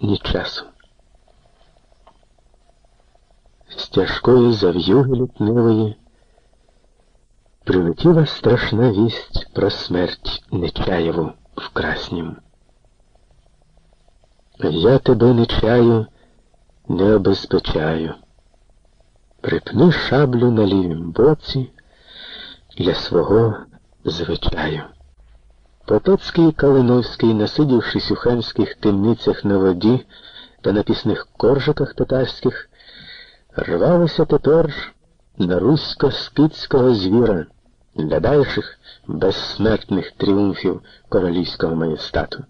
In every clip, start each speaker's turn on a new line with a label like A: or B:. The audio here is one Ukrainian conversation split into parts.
A: ні часу. З тяжкої зав'юги лютневої прилетіла страшна вість про смерть Нечаєву в Краснім. Я тебе не чаю, не обезпечаю. Припни шаблю на лівім боці для свого звичаю. Потоцький і Калиновський, насидівшись у ханських темницях на воді та на пісних коржиках татарських, рвалися тепер на русько-скидського звіра для дальших безсмертних тріумфів королівського маєстату.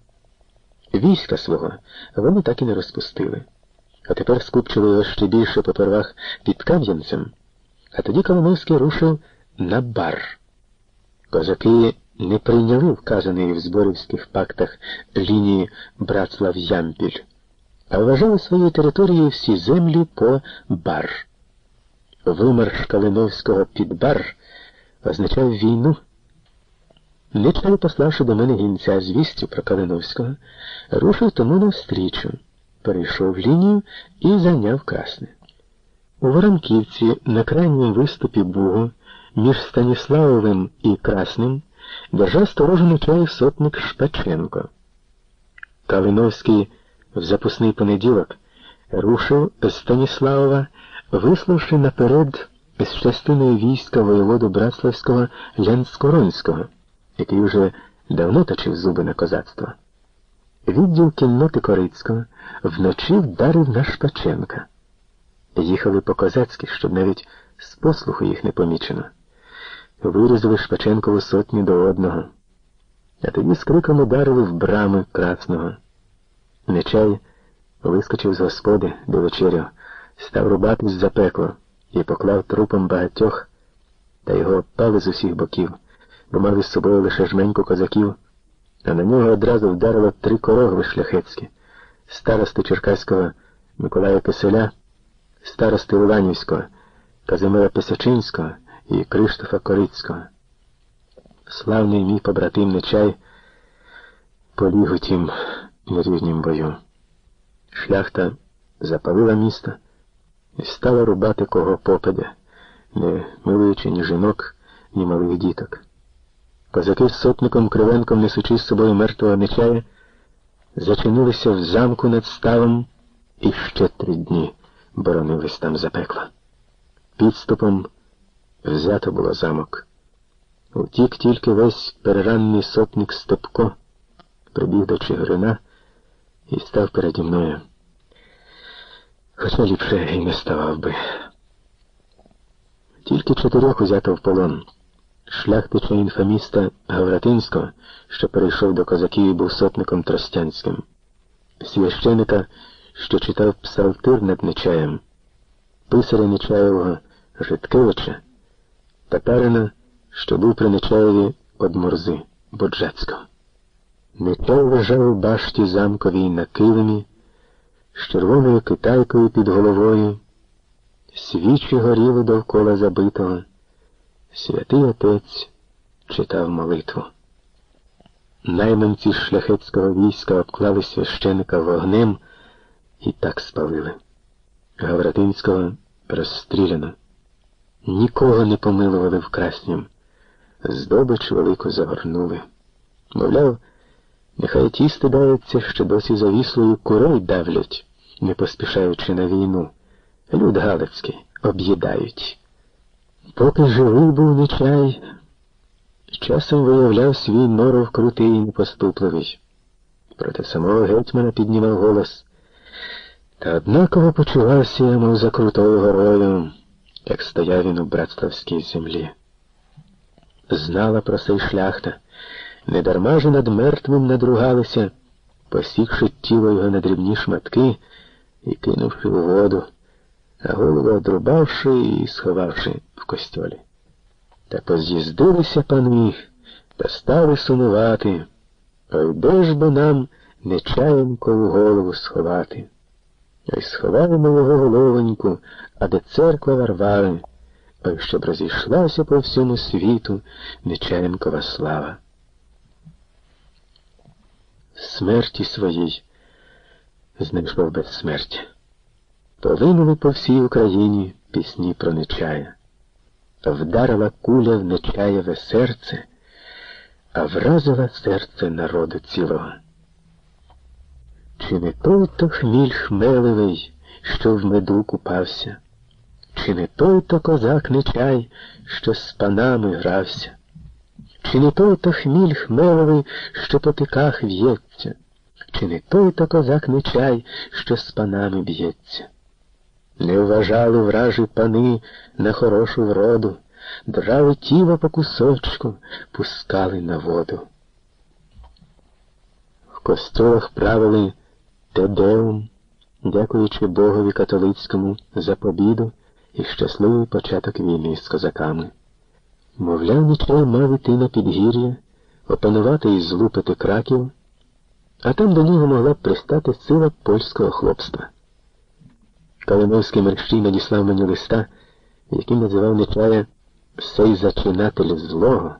A: Війська свого вони так і не розпустили, а тепер скупчили його ще більше попервах під Кам'янцем, а тоді Коломойський рушив на бар. Козаки не прийняли вказаної в зборівських пактах лінії братслав Ямпіль, а вважали своєю територією всі землі по бар. Вимарш Калиновського під бар означав війну. Нечай, пославши до мене гінця з вістю про Калиновського, рушив тому навстрічу, перейшов лінію і зайняв красне. У Воронківці на крайньому виступі Бугу між Станіславовим і Красним держав сторожу Нечаїв сотник Шпаченко. Калиновський в запасний понеділок рушив з Станіславова, виславши наперед з частиною війська воєводу Братславського Лянскоронського який уже давно точив зуби на козацтво. Відділ кінноти Корицького вночі вдарив на Шпаченка. Їхали по козацьки, щоб навіть з послуху їх не помічено. Вирізали Шпаченкову сотні до одного, а тоді з криком ударили в брами красного. Нечай вискочив з господи до вечерю, став рубатись за пекло і поклав трупом багатьох, та його обпали з усіх боків бо мали з собою лише жменьку козаків, а на нього одразу вдарило три корогви шляхетські, старости Черкаського Миколая Киселя, старости Уланівського, Казимира Писачинського і Криштофа Корицького. Славний мій побратим Нечай поліг у тім нерівнім бою. Шляхта запалила місто і стала рубати кого попаде, не милуючи ні жінок, ні малих діток. Козаки з сотником Кривенком, несучи з собою мертвого нечая, зачинилися в замку над ставом і ще три дні боронились там за пекло. Підступом взято було замок. Утік тільки весь переранний сотник Степко, прибіг до Чигирина і став переді мною. Хоча ліпше і не ставав би. Тільки чотирьох узято в полон шляхтича інфаміста Гавратинського, що перейшов до козаків і був сотником Тростянським, священика, що читав псалтир над Нечаєм, писаря Нечаєвого Житкевича, татарина, що був при Нечаєві од Морзи Боджецького. Нечай лежав у башті замковій на килимі, з червоною китайкою під головою, свічі горіли довкола забитого. Святий отець читав молитву. Найманці шляхетського війська обклали священика вогнем і так спалили. Гавратинського розстріляно. Нікого не помилували в краснім. Здобич велику загорнули. Мовляв, нехай ті стидаються, що досі завіслою курой давлять, не поспішаючи на війну. Люд Галицький об'їдають. Поки живий був нечай, часом виявляв свій норов крутий і непоступливий. Проти самого гетьмана піднімав голос. Та однаково почувався, мов за крутою горою, як стояв він у братславській землі. Знала про цей шляхта, недарма ж над мертвим надругалися, посікши тіло його на дрібні шматки і кинувши в воду а голову одрубавши і сховавши в костьолі. Та поз'їздилися пани та стали сумувати. Ой де ж бо нам нечаєнкову голову сховати? Ой сховаємо його головоньку, а де церква Варвари, ой щоб розійшлася по всьому світу Нечаєнкова слава. Смерті своїй знайшов безсмертя. Полинули по всій Україні пісні про Нечая. Вдарила куля в Нечаєве серце, а вразила серце народу цілого. Чи не той то хміль хмеливий, що в меду купався, чи не той то козак Нечай, що з панами грався, чи не той то хміль хмеливий, що по піках в'ється, чи не той то козак Нечай, що з панами б'ється. Не вважали вражі пани на хорошу вроду, драли тіло по кусочку, пускали на воду. В костолах правили Тедеум, дякуючи Богові католицькому за побіду і щасливий початок війни з козаками. Мовляв, нічого мав іти на підгір'я, опанувати і злупити краків, а там до нього могла б пристати сила польського хлопства. Калиновський мерщій надіслав мені листа, яким називав Нечая сей зачинатель злого,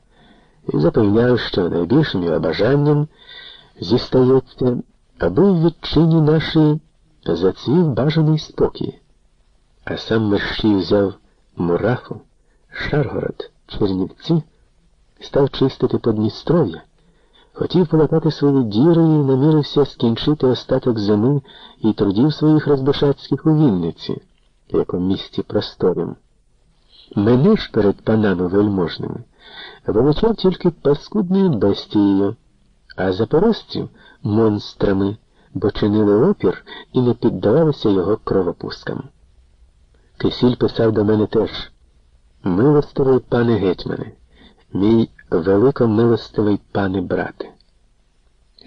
A: і запевняв, що найбільшим його бажанням зістається, аби в відчині нашій зацвів бажаний спокій. А сам мерщій взяв Мурафу, Шаргород, Чернівці, став чистити Подністров'я. Хотів полатати свої діри і намірився скінчити остаток зими і трудів своїх розбишацьких у Вінниці, як у місті просторім. Мене ж перед панами вельможними величав тільки паскудною бестією, а запорожців монстрами, бо чинили опір і не піддавалися його кровопускам. Кисіль писав до мене теж Милостивий пане гетьмане, мій великомилостивий пане брате.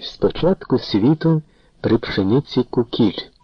A: Спочатку світу при пшениці кукіль.